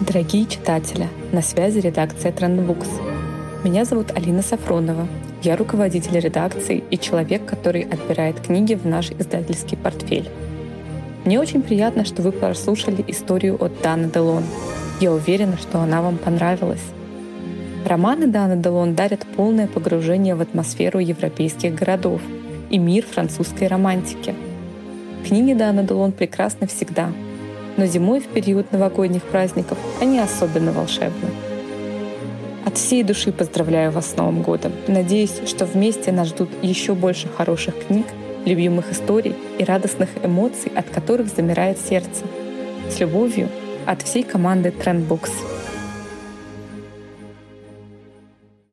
Дорогие читатели, на связи редакция Trendbooks. Меня зовут Алина Сафронова. Я руководитель редакции и человек, который отбирает книги в наш издательский портфель. Мне очень приятно, что вы прослушали историю от Даны Делон. Я уверена, что она вам понравилась. Романы Даны Делон дарят полное погружение в атмосферу европейских городов и мир французской романтики. Книги Даны Делон прекрасны всегда — но зимой в период новогодних праздников они особенно волшебны. От всей души поздравляю вас с Новым годом. Надеюсь, что вместе нас ждут еще больше хороших книг, любимых историй и радостных эмоций, от которых замирает сердце. С любовью от всей команды Trendbooks.